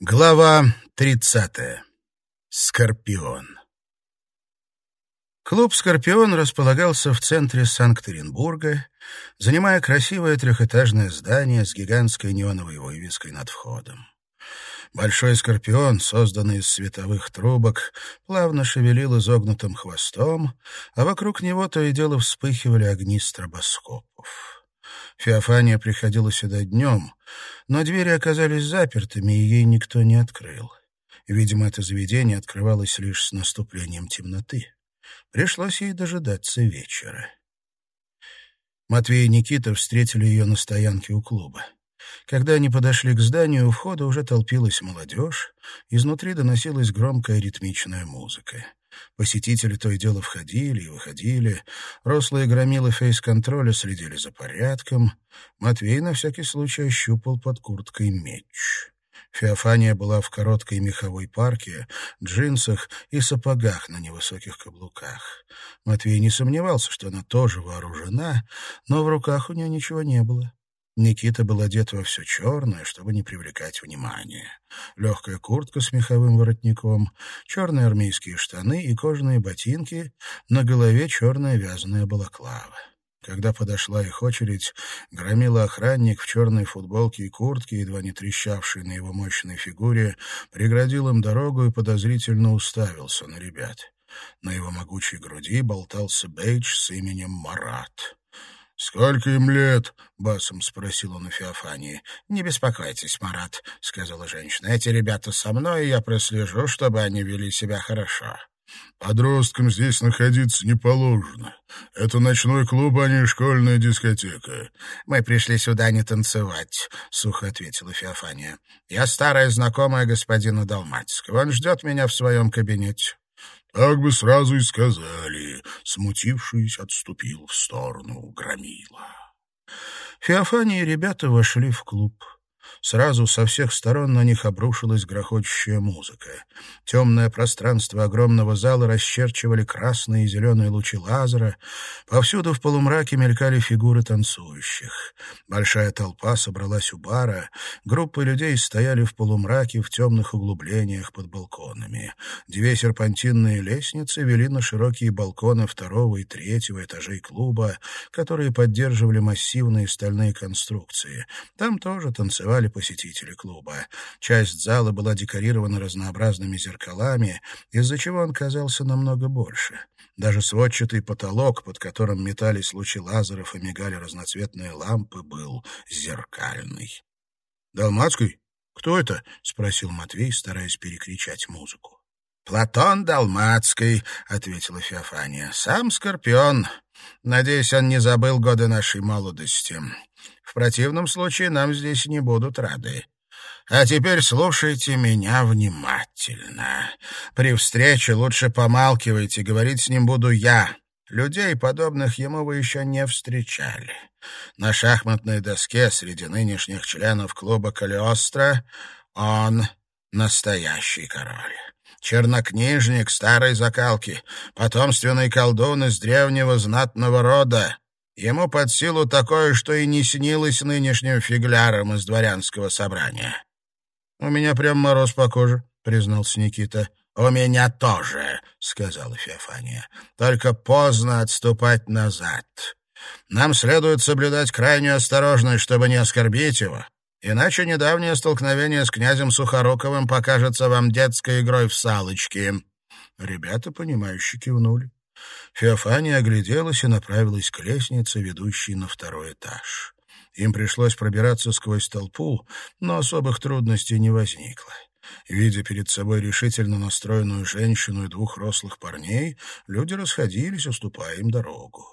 Глава 30. Скорпион. Клуб «Скорпион» располагался в центре Санкт-Петербурга, занимая красивое трехэтажное здание с гигантской неоновой вывеской над входом. Большой «Скорпион», созданный из световых трубок, плавно шевелил изогнутым хвостом, а вокруг него то и дело вспыхивали огни стробоскопов. Феофания приходила сюда днем, но двери оказались запертыми, и ей никто не открыл. Видимо, это заведение открывалось лишь с наступлением темноты. Пришлось ей дожидаться вечера. Матвей и Никита встретили ее на стоянке у клуба. Когда они подошли к зданию, у входа уже толпилась молодежь, изнутри доносилась громкая ритмичная музыка. Посетители то и дело входили и выходили. Рослые громилы фейс-контроля следили за порядком. Матвей на всякий случай ощупал под курткой меч. Феофания была в короткой меховой парке, джинсах и сапогах на невысоких каблуках. Матвей не сомневался, что она тоже вооружена, но в руках у нее ничего не было. Никита был одет во все черное, чтобы не привлекать внимания. Легкая куртка с меховым воротником, черные армейские штаны и кожаные ботинки, на голове черная вязаная балаклава. Когда подошла их очередь, громила охранник в черной футболке и куртке, едва не трещавшей на его мощной фигуре, преградил им дорогу и подозрительно уставился на ребят. На его могучей груди болтался бейдж с именем Марат. «Сколько им лет?» — басом спросил он у Феофании. «Не беспокойтесь, Марат», — сказала женщина. «Эти ребята со мной, и я прослежу, чтобы они вели себя хорошо». «Подросткам здесь находиться не положено. Это ночной клуб, а не школьная дискотека». «Мы пришли сюда не танцевать», — сухо ответила Феофания. «Я старая знакомая господина Долматского. Он ждет меня в своем кабинете». Так бы сразу и сказали, смутившись, отступил в сторону громила. Феофания и ребята вошли в клуб. Сразу со всех сторон на них обрушилась грохочущая музыка. Темное пространство огромного зала расчерчивали красные и зеленые лучи лазера. Повсюду в полумраке мелькали фигуры танцующих. Большая толпа собралась у бара. Группы людей стояли в полумраке в темных углублениях под балконами. Две серпантинные лестницы вели на широкие балконы второго и третьего этажей клуба, которые поддерживали массивные стальные конструкции. Там тоже танцевали посетители клуба. Часть зала была декорирована разнообразными зеркалами, из-за чего он казался намного больше. Даже сводчатый потолок, под которым метались лучи лазеров и мигали разноцветные лампы, был зеркальный. «Далмацкий? Кто это?» — спросил Матвей, стараясь перекричать музыку. «Платон Далмацкий», — ответила Феофания. «Сам Скорпион. Надеюсь, он не забыл годы нашей молодости. В противном случае нам здесь не будут рады. А теперь слушайте меня внимательно. При встрече лучше помалкивайте, говорить с ним буду я. Людей, подобных ему, вы еще не встречали. На шахматной доске среди нынешних членов клуба «Калиостро» он настоящий король. Чернокнижник старой закалки, потомственный колдун из древнего знатного рода. Ему под силу такое, что и не снилось нынешним фиглярам из дворянского собрания. — У меня прям мороз по коже, — признался Никита. — У меня тоже, — сказала Феофания. — Только поздно отступать назад. Нам следует соблюдать крайнюю осторожность, чтобы не оскорбить его. Иначе недавнее столкновение с князем Сухоруковым покажется вам детской игрой в салочки. Ребята, понимающе кивнули. Феофания огляделась и направилась к лестнице, ведущей на второй этаж. Им пришлось пробираться сквозь толпу, но особых трудностей не возникло. Видя перед собой решительно настроенную женщину и двух рослых парней, люди расходились, уступая им дорогу.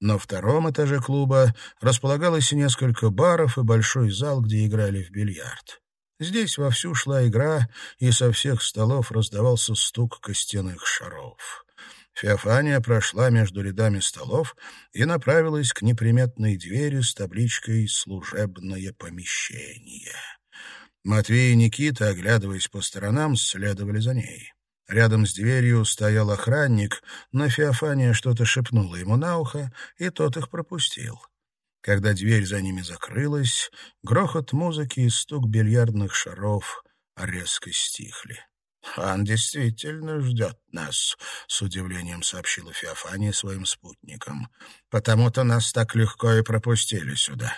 На втором этаже клуба располагалось несколько баров и большой зал, где играли в бильярд. Здесь вовсю шла игра, и со всех столов раздавался стук костяных шаров. Феофания прошла между рядами столов и направилась к неприметной двери с табличкой «Служебное помещение». Матвей и Никита, оглядываясь по сторонам, следовали за ней. Рядом с дверью стоял охранник, но Феофания что-то шепнула ему на ухо, и тот их пропустил. Когда дверь за ними закрылась, грохот музыки и стук бильярдных шаров резко стихли. «Он действительно ждет нас», — с удивлением сообщила Феофания своим спутникам. «Потому-то нас так легко и пропустили сюда».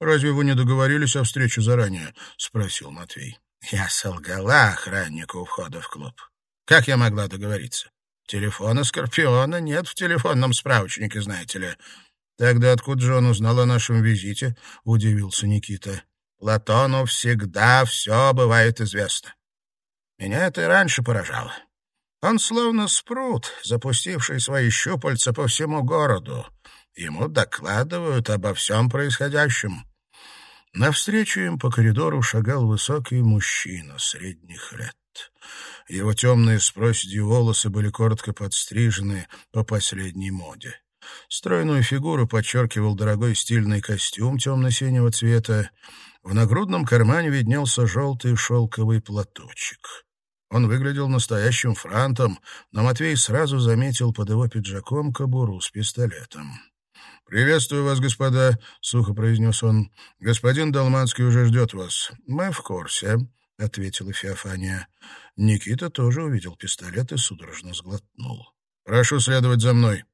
«Разве вы не договорились о встрече заранее?» — спросил Матвей. «Я солгала охраннику у входа в клуб. Как я могла договориться? Телефона Скорпиона нет в телефонном справочнике, знаете ли». «Тогда откуда же он узнал о нашем визите?» — удивился Никита. «Платону всегда все бывает известно. Меня это и раньше поражало. Он словно спрут, запустивший свои щупальца по всему городу. Ему докладывают обо всем происходящем. Навстречу им по коридору шагал высокий мужчина средних лет. Его темные с проседью волосы были коротко подстрижены по последней моде. Стройную фигуру подчеркивал дорогой стильный костюм темно-синего цвета. В нагрудном кармане виднелся желтый шелковый платочек. Он выглядел настоящим франтом, но Матвей сразу заметил под его пиджаком кобуру с пистолетом. «Приветствую вас, господа», — сухо произнес он. «Господин Долманский уже ждет вас». «Мы в курсе», — ответила Феофания. Никита тоже увидел пистолет и судорожно сглотнул. «Прошу следовать за мной».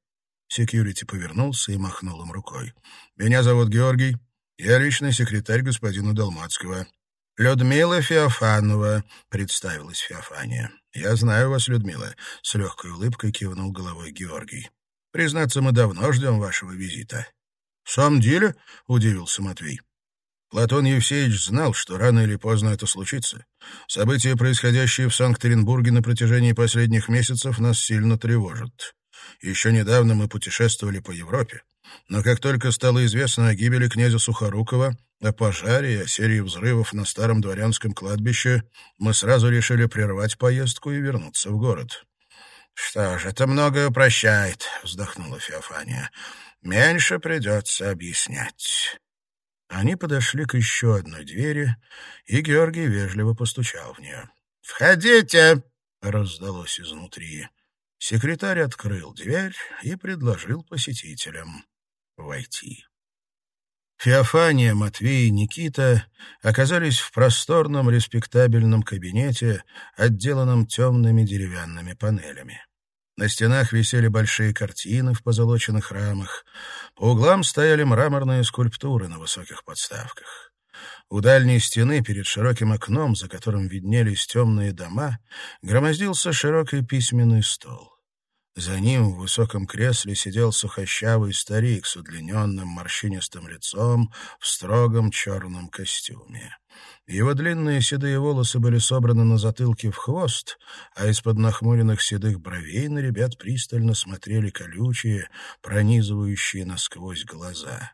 Секьюрити повернулся и махнул им рукой. «Меня зовут Георгий. Я личный секретарь господина Долмацкого. «Людмила Феофанова», — представилась Феофания. «Я знаю вас, Людмила», — с легкой улыбкой кивнул головой Георгий. «Признаться, мы давно ждем вашего визита». «В самом деле?» — удивился Матвей. Платон Евсеевич знал, что рано или поздно это случится. События, происходящие в Санкт-Петербурге на протяжении последних месяцев, нас сильно тревожат. Еще недавно мы путешествовали по Европе, но как только стало известно о гибели князя Сухорукова, о пожаре и о серии взрывов на старом дворянском кладбище, мы сразу решили прервать поездку и вернуться в город. «Что ж, это многое упрощает», — вздохнула Феофания. «Меньше придется объяснять». Они подошли к еще одной двери, и Георгий вежливо постучал в нее. «Входите!» — раздалось изнутри. Секретарь открыл дверь и предложил посетителям войти. Феофания, Матвей и Никита оказались в просторном респектабельном кабинете, отделанном темными деревянными панелями. На стенах висели большие картины в позолоченных рамах, по углам стояли мраморные скульптуры на высоких подставках. У дальней стены, перед широким окном, за которым виднелись темные дома, громоздился широкий письменный стол. За ним в высоком кресле сидел сухощавый старик с удлиненным морщинистым лицом в строгом черном костюме. Его длинные седые волосы были собраны на затылке в хвост, а из-под нахмуренных седых бровей на ребят пристально смотрели колючие, пронизывающие насквозь глаза.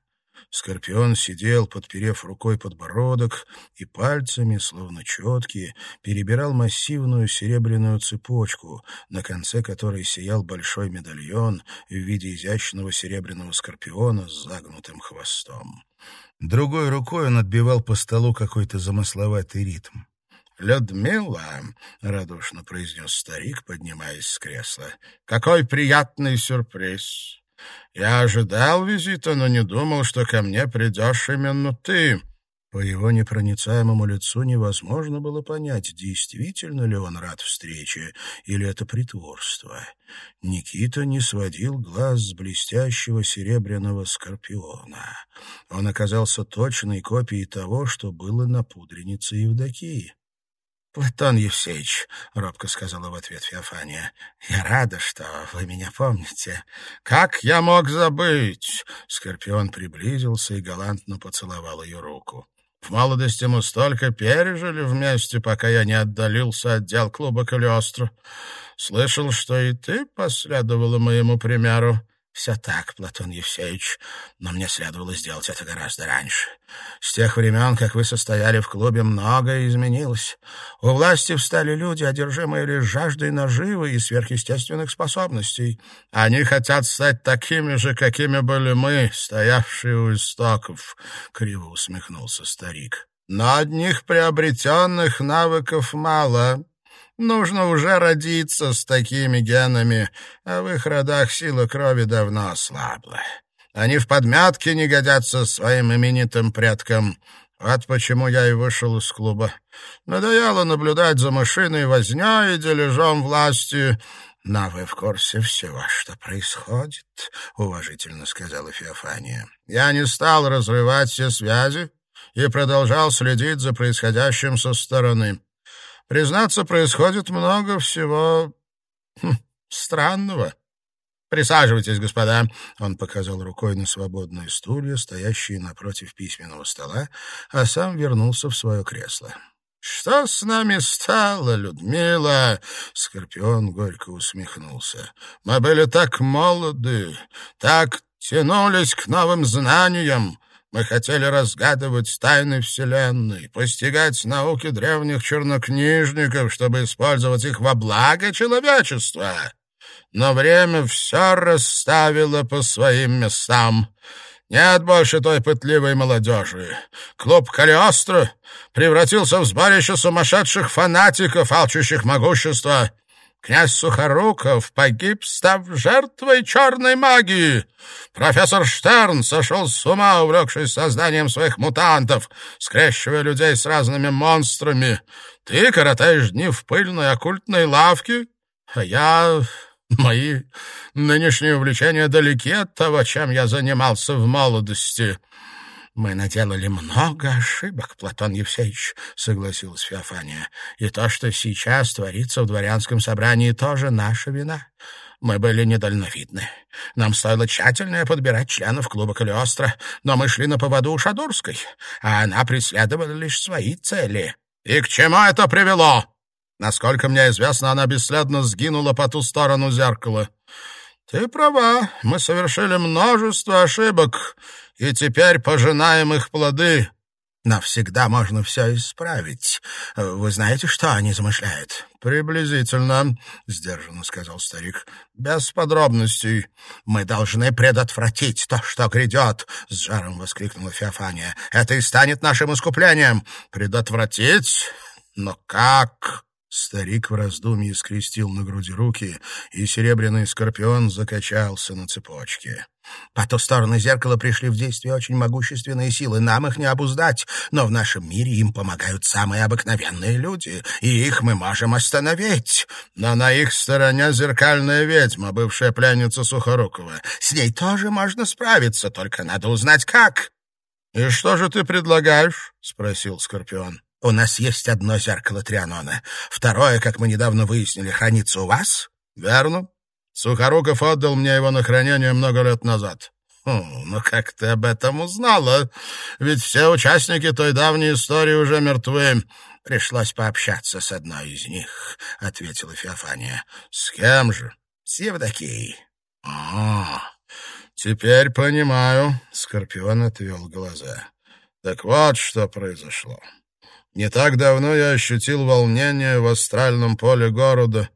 Скорпион сидел, подперев рукой подбородок, и пальцами, словно четкие, перебирал массивную серебряную цепочку, на конце которой сиял большой медальон в виде изящного серебряного скорпиона с загнутым хвостом. Другой рукой он отбивал по столу какой-то замысловатый ритм. «Людмила», — радушно произнес старик, поднимаясь с кресла, — «какой приятный сюрприз! Я ожидал визита, но не думал, что ко мне придешь именно ты». По его непроницаемому лицу невозможно было понять, действительно ли он рад встрече или это притворство. Никита не сводил глаз с блестящего серебряного скорпиона. Он оказался точной копией того, что было на пудренице Евдокии. «Платон Евсеевич», — робко сказала в ответ Феофания, — «я рада, что вы меня помните». «Как я мог забыть?» Скорпион приблизился и галантно поцеловал ее руку. «В молодости мы столько пережили вместе, пока я не отдалился от дел клуба Калиостро. Слышал, что и ты последовала моему примеру. Все так, Платон Евсеевич, но мне следовало сделать это гораздо раньше. С тех времен, как вы состояли в клубе, многое изменилось. У власти встали люди, одержимые лишь жаждой наживы и сверхъестественных способностей. Они хотят стать такими же, какими были мы, стоявшие у истоков, — криво усмехнулся старик. Но одних приобретенных навыков мало. Нужно уже родиться с такими генами, а в их родах сила крови давно ослабла. Они в подмятке не годятся своим именитым предкам. Вот почему я и вышел из клуба. Надоело наблюдать за машиной вознёй и дележом власти. «Но вы в курсе всего, что происходит», — уважительно сказала Феофания. «Я не стал разрывать все связи и продолжал следить за происходящим со стороны. Признаться, происходит много всего хм, странного». «Присаживайтесь, господа!» Он показал рукой на свободные стулья, стоящие напротив письменного стола, а сам вернулся в свое кресло. «Что с нами стало, Людмила?» Скорпион горько усмехнулся. «Мы были так молоды, так тянулись к новым знаниям. Мы хотели разгадывать тайны Вселенной, постигать науки древних чернокнижников, чтобы использовать их во благо человечества. Но время все расставило по своим местам». Нет больше той пытливой молодежи. Клуб Калиостро превратился в сборище сумасшедших фанатиков, алчущих могущества. Князь Сухоруков погиб, став жертвой черной магии. Профессор Штерн сошел с ума, увлекшись созданием своих мутантов, скрещивая людей с разными монстрами. Ты коротаешь дни в пыльной оккультной лавке, а я Мои нынешние увлечения далеки от того, чем я занимался в молодости. «Мы наделали много ошибок, Платон Евсеевич», — согласилась Феофания. «И то, что сейчас творится в дворянском собрании, тоже наша вина. Мы были недальновидны. Нам стоило тщательно подбирать членов клуба Калиостро, но мы шли на поводу у Шадурской, а она преследовала лишь свои цели». «И к чему это привело?» Насколько мне известно, она бесследно сгинула по ту сторону зеркала. Ты права, мы совершили множество ошибок, и теперь пожинаем их плоды. Но всегда можно все исправить. Вы знаете, что они замышляют? Приблизительно, — сдержанно сказал старик. Без подробностей. Мы должны предотвратить то, что грядет, — с жаром воскликнула Феофания. Это и станет нашим искуплением. Предотвратить? Но как? Старик в раздумье скрестил на груди руки, и серебряный скорпион закачался на цепочке. По ту сторону зеркала пришли в действие очень могущественные силы. Нам их не обуздать, но в нашем мире им помогают самые обыкновенные люди, и их мы можем остановить. Но на их стороне зеркальная ведьма, бывшая пленница Сухорукова. С ней тоже можно справиться, только надо узнать, как. — И что же ты предлагаешь? — спросил Скорпион. У нас есть одно зеркало Трианона. Второе, как мы недавно выяснили, хранится у вас? Верно. Сухоруков отдал мне его на хранение много лет назад. Хм, ну как ты об этом узнала? Ведь все участники той давней истории уже мертвы. Пришлось пообщаться с одной из них, — ответила Феофания. С кем же? С Евдокией. А, теперь понимаю. Скорпион отвел глаза. Так вот, что произошло. Не так давно я ощутил волнение в астральном поле города.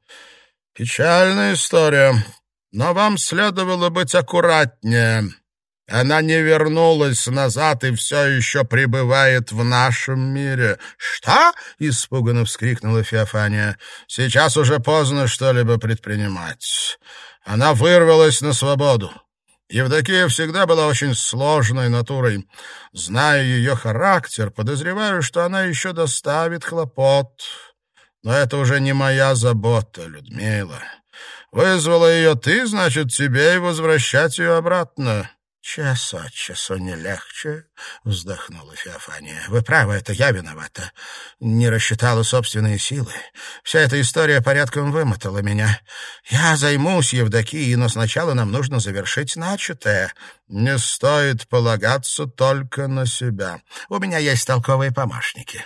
Печальная история, но вам следовало быть аккуратнее. Она не вернулась назад и все еще пребывает в нашем мире. «Что?» — испуганно вскрикнула Феофания. «Сейчас уже поздно что-либо предпринимать. Она вырвалась на свободу. Евдокия всегда была очень сложной натурой. Зная ее характер, подозреваю, что она еще доставит хлопот. Но это уже не моя забота, Людмила. Вызвала ее ты, значит, тебе и возвращать ее обратно. «Час от часу не легче», — вздохнула Феофания. «Вы правы, это я виновата. Не рассчитала собственные силы. Вся эта история порядком вымотала меня. Я займусь Евдокией, но сначала нам нужно завершить начатое. Не стоит полагаться только на себя. У меня есть толковые помощники.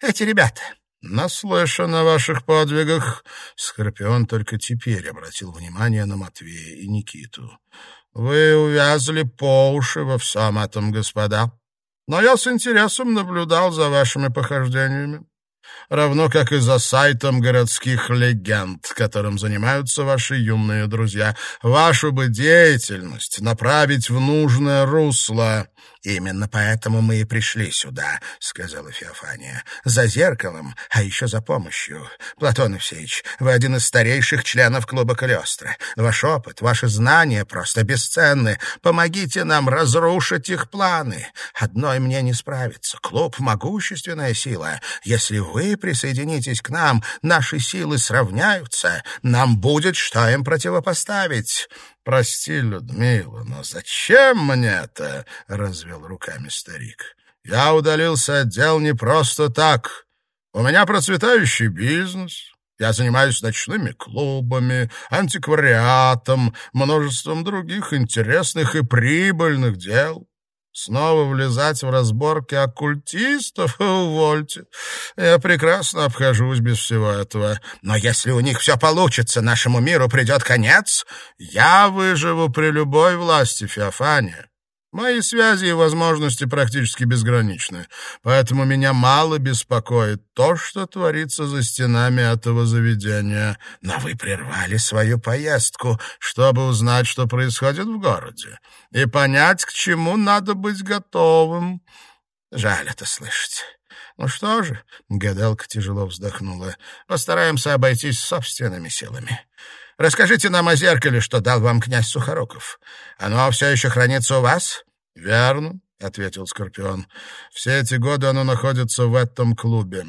Эти ребята». «Наслышан о ваших подвигах». Скорпион только теперь обратил внимание на Матвея и Никиту. Вы увязли по уши во всем этом, господа. Но я с интересом наблюдал за вашими похождениями, равно как и за сайтом городских легенд, которым занимаются ваши юные друзья. Вашу бы деятельность направить в нужное русло. «Именно поэтому мы и пришли сюда», — сказала Феофания. «За зеркалом, а еще за помощью. Платон Евсеевич, вы один из старейших членов клуба Калиостро. Ваш опыт, ваши знания просто бесценны. Помогите нам разрушить их планы. Одной мне не справиться. Клуб — могущественная сила. Если вы присоединитесь к нам, наши силы сравняются. Нам будет что им противопоставить». «Прости, Людмила, но зачем мне это?» — развел руками старик. «Я удалился от дел не просто так. У меня процветающий бизнес». Я занимаюсь ночными клубами, антиквариатом, множеством других интересных и прибыльных дел. Снова влезать в разборки оккультистов? Увольте. Я прекрасно обхожусь без всего этого. Но если у них все получится, нашему миру придет конец, я выживу при любой власти Феофания. Мои связи и возможности практически безграничны, поэтому меня мало беспокоит то, что творится за стенами этого заведения. Но вы прервали свою поездку, чтобы узнать, что происходит в городе, и понять, к чему надо быть готовым. Жаль это слышать. Ну что же, гадалка тяжело вздохнула, постараемся обойтись собственными силами. Расскажите нам о зеркале, что дал вам князь Сухоруков. Оно все еще хранится у вас?» «Верно», — ответил Скорпион. «Все эти годы оно находится в этом клубе.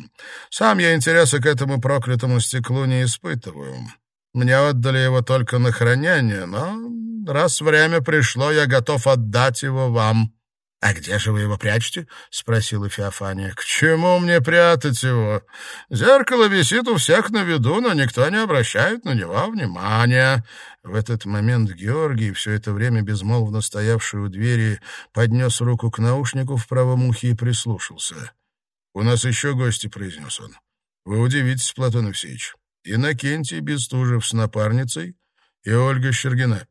Сам я интереса к этому проклятому стеклу не испытываю. Мне отдали его только на хранение, но раз время пришло, я готов отдать его вам». «А где же вы его прячете?» — спросила Феофания. «К чему мне прятать его? Зеркало висит у всех на виду, но никто не обращает на него внимания». В этот момент Георгий, все это время безмолвно стоявший у двери, поднес руку к наушнику в правом ухе и прислушался. «У нас еще гости», — произнес он. «Вы удивитесь, Платон Евсеевич. Иннокентий Бестужев с напарницей и Ольга Щергина».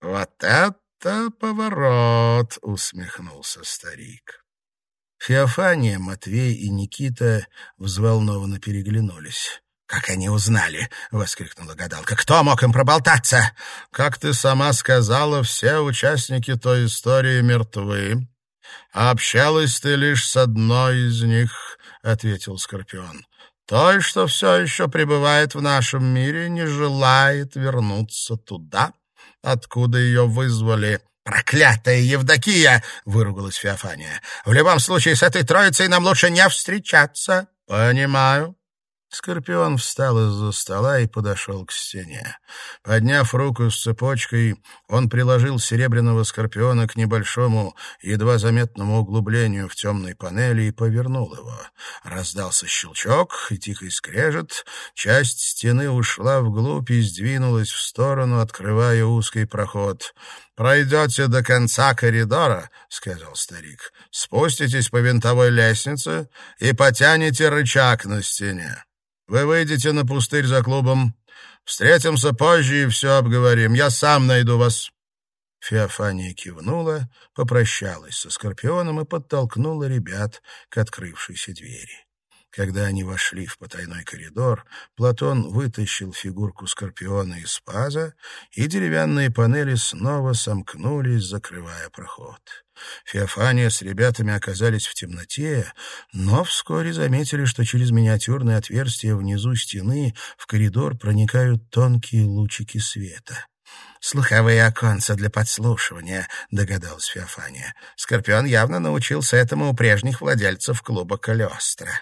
«Вот это «Это поворот!» — усмехнулся старик. Феофания, Матвей и Никита взволнованно переглянулись. «Как они узнали?» — воскликнула гадалка. «Кто мог им проболтаться?» «Как ты сама сказала, все участники той истории мертвы. Общалась ты лишь с одной из них», — ответил Скорпион. «Той, что все еще пребывает в нашем мире, не желает вернуться туда, откуда ее вызвали. «Проклятая Евдокия!» — выругалась Феофания. «В любом случае, с этой троицей нам лучше не встречаться». «Понимаю», Скорпион встал из-за стола и подошел к стене. Подняв руку с цепочкой, он приложил серебряного скорпиона к небольшому, едва заметному углублению в темной панели и повернул его. Раздался щелчок и тихий скрежет. Часть стены ушла вглубь и сдвинулась в сторону, открывая узкий проход. «Пройдете до конца коридора», — сказал старик, — «спуститесь по винтовой лестнице и потянете рычаг на стене». Вы выйдете на пустырь за клубом. Встретимся позже и все обговорим. Я сам найду вас». Феофания кивнула, попрощалась со Скорпионом и подтолкнула ребят к открывшейся двери. Когда они вошли в потайной коридор, Платон вытащил фигурку Скорпиона из паза, и деревянные панели снова сомкнулись, закрывая проход. Феофания с ребятами оказались в темноте, но вскоре заметили, что через миниатюрное отверстие внизу стены в коридор проникают тонкие лучики света. «Слуховые оконца для подслушивания», — догадалась Феофания. «Скорпион явно научился этому у прежних владельцев клуба Калиостро».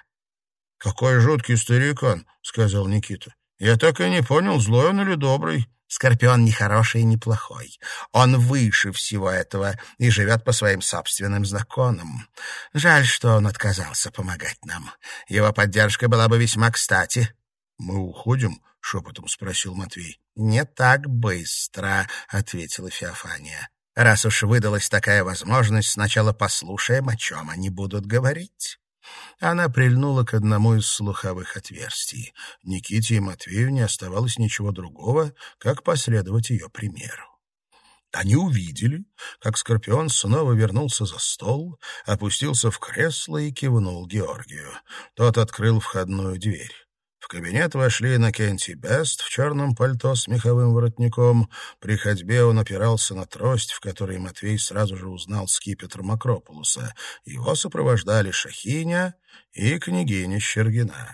«Какой жуткий старикан», — сказал Никита. «Я так и не понял, злой он или добрый». Скорпион не хороший и не плохой. Он выше всего этого и живет по своим собственным законам. Жаль, что он отказался помогать нам. Его поддержка была бы весьма кстати. — Мы уходим? — шепотом спросил Матвей. — Не так быстро, — ответила Феофания. — Раз уж выдалась такая возможность, сначала послушаем, о чем они будут говорить. Она прильнула к одному из слуховых отверстий. Никите и Матвею не оставалось ничего другого, как последовать ее примеру. Они увидели, как Скорпион снова вернулся за стол, опустился в кресло и кивнул Георгию. Тот открыл входную дверь. В кабинет вошли Иннокентий Бест в черном пальто с меховым воротником. При ходьбе он опирался на трость, в которой Матвей сразу же узнал скипетр Макропулуса. Его сопровождали Шахиня и княгиня Щергина.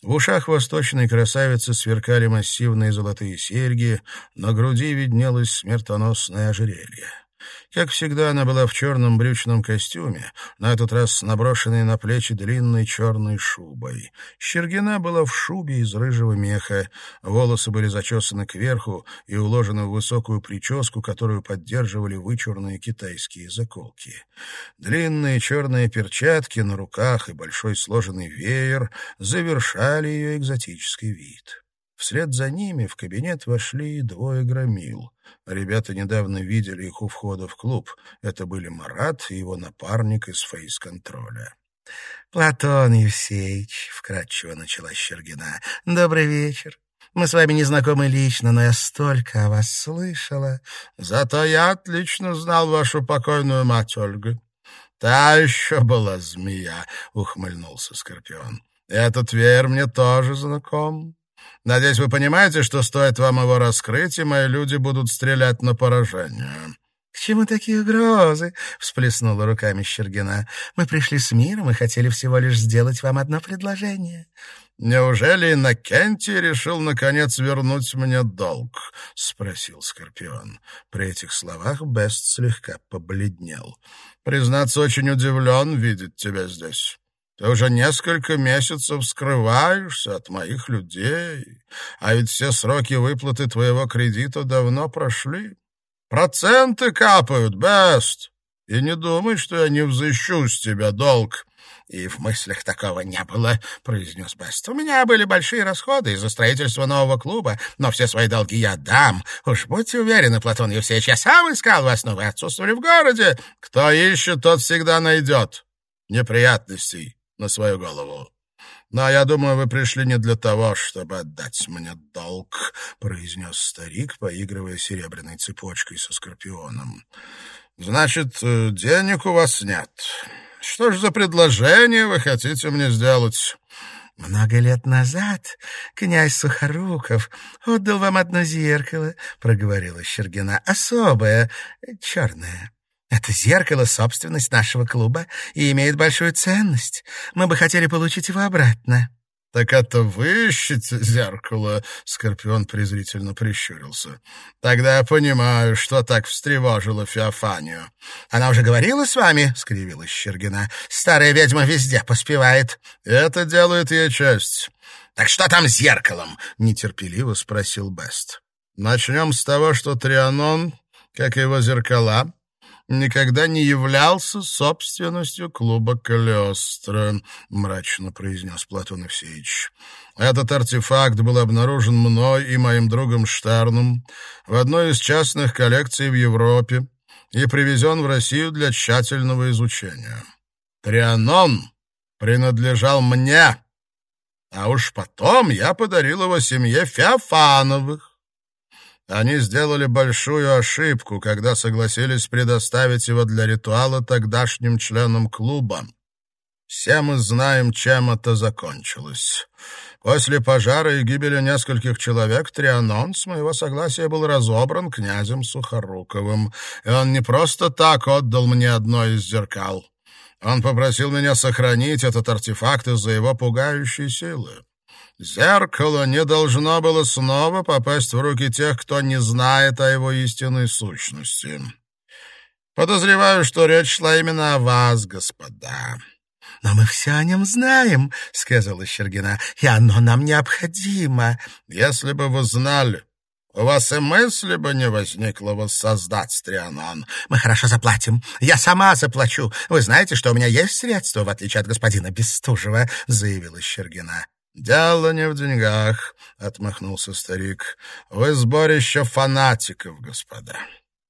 В ушах восточной красавицы сверкали массивные золотые серьги, на груди виднелось смертоносное ожерелье. Как всегда, она была в черном брючном костюме, на этот раз наброшенной на плечи длинной черной шубой. Щергина была в шубе из рыжего меха, волосы были зачесаны кверху и уложены в высокую прическу, которую поддерживали вычурные китайские заколки. Длинные черные перчатки на руках и большой сложенный веер завершали ее экзотический вид. Вслед за ними в кабинет вошли двое громил. Ребята недавно видели их у входа в клуб. Это были Марат и его напарник из фейс-контроля. «Платон Евсеевич», — вкратчиво начала Щергина, — «добрый вечер. Мы с вами не знакомы лично, но я столько о вас слышала. Зато я отлично знал вашу покойную мать Ольгу. Та еще была змея», — ухмыльнулся Скорпион. «Этот веер мне тоже знаком. Надеюсь, вы понимаете, что стоит вам его раскрыть, и мои люди будут стрелять на поражение». «К чему такие угрозы?» — всплеснула руками Щергина. «Мы пришли с миром и хотели всего лишь сделать вам одно предложение». «Неужели Иннокентий решил, наконец, вернуть мне долг?» — спросил Скорпион. При этих словах Бест слегка побледнел. «Признаться, очень удивлен видеть тебя здесь. Ты уже несколько месяцев скрываешься от моих людей, а ведь все сроки выплаты твоего кредита давно прошли. Проценты капают, Бест, и не думай, что я не взыщу с тебя долг. «И в мыслях такого не было», — произнес Бест. «У меня были большие расходы из-за строительства нового клуба, но все свои долги я дам. Уж будьте уверены, Платон Евсеевич, я сам искал вас, но вы отсутствовали в городе. Кто ищет, тот всегда найдет. Неприятностей на свою голову. «Но я думаю, вы пришли не для того, чтобы отдать мне долг», — произнес старик, поигрывая серебряной цепочкой со скорпионом. «Значит, э, денег у вас нет. Что ж за предложение вы хотите мне сделать?» «Много лет назад князь Сухоруков отдал вам одно зеркало», — проговорила Щергина, — «особое, черное. Это зеркало — собственность нашего клуба и имеет большую ценность. Мы бы хотели получить его обратно». «Так это вы ищете зеркало?» — Скорпион презрительно прищурился. «Тогда я понимаю, что так встревожило Феофанию». «Она уже говорила с вами?» — скривилась Щергина. «Старая ведьма везде поспевает». «Это делает ей честь». «Так что там с зеркалом?» — нетерпеливо спросил Бест. «Начнем с того, что Трианон, как и его зеркала, никогда не являлся собственностью клуба «Калиостро», — мрачно произнес Платон Евсеевич. «Этот артефакт был обнаружен мной и моим другом Штерном в одной из частных коллекций в Европе и привезен в Россию для тщательного изучения. Трианон принадлежал мне, а уж потом я подарил его семье Феофановых. Они сделали большую ошибку, когда согласились предоставить его для ритуала тогдашним членам клуба. Все мы знаем, чем это закончилось. После пожара и гибели нескольких человек Трианон с моего согласия был разобран князем Сухоруковым, и он не просто так отдал мне одно из зеркал. Он попросил меня сохранить этот артефакт из-за его пугающей силы. Зеркало не должно было снова попасть в руки тех, кто не знает о его истинной сущности. Подозреваю, что речь шла именно о вас, господа. — Но мы все о нем знаем, — сказала Щергина, — и оно нам необходимо. — Если бы вы знали, у вас и мысли бы не возникло воссоздать Трианон. Мы хорошо заплатим. Я сама заплачу. Вы знаете, что у меня есть средства, в отличие от господина Бестужева, — заявила Щергина. «Дело не в деньгах», — отмахнулся старик. «Вы сборище фанатиков, господа.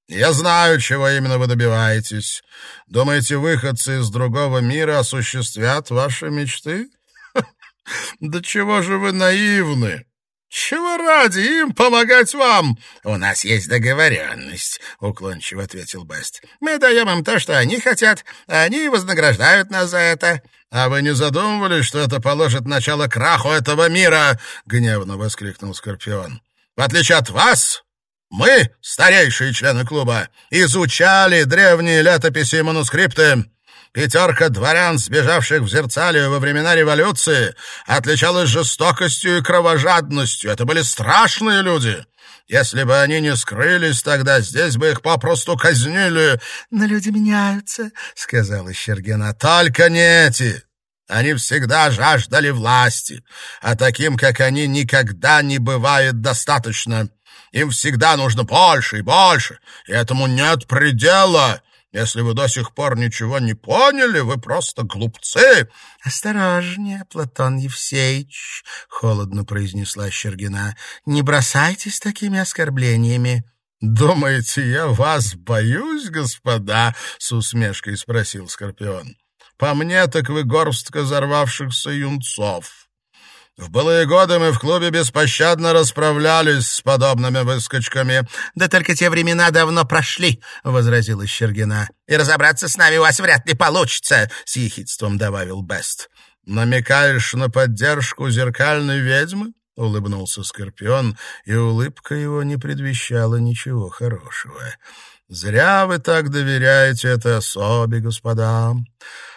Я знаю, чего именно вы добиваетесь. Думаете, выходцы из другого мира осуществят ваши мечты? Да чего же вы наивны? Чего ради им помогать вам? У нас есть договоренность, уклончиво ответил Бест. Мы даем им то, что они хотят, а они вознаграждают нас за это. А вы не задумывались, что это положит начало краху этого мира? гневно воскликнул Скорпион. В отличие от вас, мы, старейшие члены клуба, изучали древние летописи и манускрипты. Пятерка дворян, сбежавших в Зерцалию во времена революции, отличалась жестокостью и кровожадностью. Это были страшные люди. Если бы они не скрылись тогда, здесь бы их попросту казнили. — Но люди меняются, — сказала Щергина. — Только не эти. Они всегда жаждали власти, а таким, как они, никогда не бывает достаточно. Им всегда нужно больше и больше, и этому нет предела. Если вы до сих пор ничего не поняли, вы просто глупцы. — Осторожнее, Платон Евсеевич, — холодно произнесла Щергина. — Не бросайтесь такими оскорблениями. — Думаете, я вас боюсь, господа? — с усмешкой спросил Скорпион. — По мне, так вы горстка взорвавшихся юнцов. В былые годы мы в клубе беспощадно расправлялись с подобными выскочками. — Да только те времена давно прошли, — возразила Щергина. — И разобраться с нами у вас вряд ли получится, — с ехидством добавил Бест. — Намекаешь на поддержку зеркальной ведьмы? — улыбнулся Скорпион, и улыбка его не предвещала ничего хорошего. — Зря вы так доверяете этой особе, господа.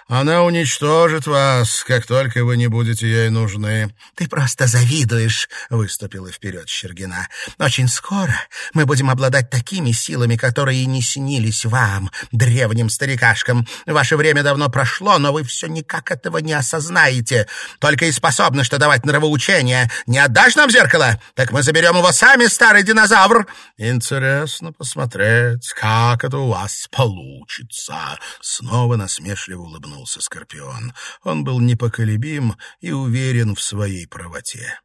Она уничтожит вас, как только вы не будете ей нужны. — Ты просто завидуешь, — выступила вперед Щергина. — Очень скоро мы будем обладать такими силами, которые не снились вам, древним старикашкам. Ваше время давно прошло, но вы все никак этого не осознаете. Только и способны что давать нравоучения. Не отдашь нам зеркало? Так мы заберем его сами, старый динозавр. — Интересно посмотреть, как это у вас получится. Снова насмешливо улыбнулся улыбнулся Скорпион. Он был непоколебим и уверен в своей правоте.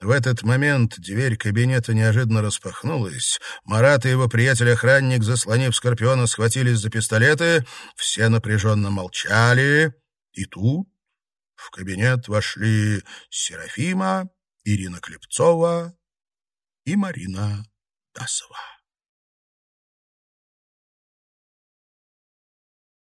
В этот момент дверь кабинета неожиданно распахнулась. Марат и его приятель-охранник, заслонив Скорпиона, схватились за пистолеты. Все напряженно молчали. И тут в кабинет вошли Серафима, Ирина Клепцова и Марина Дасова.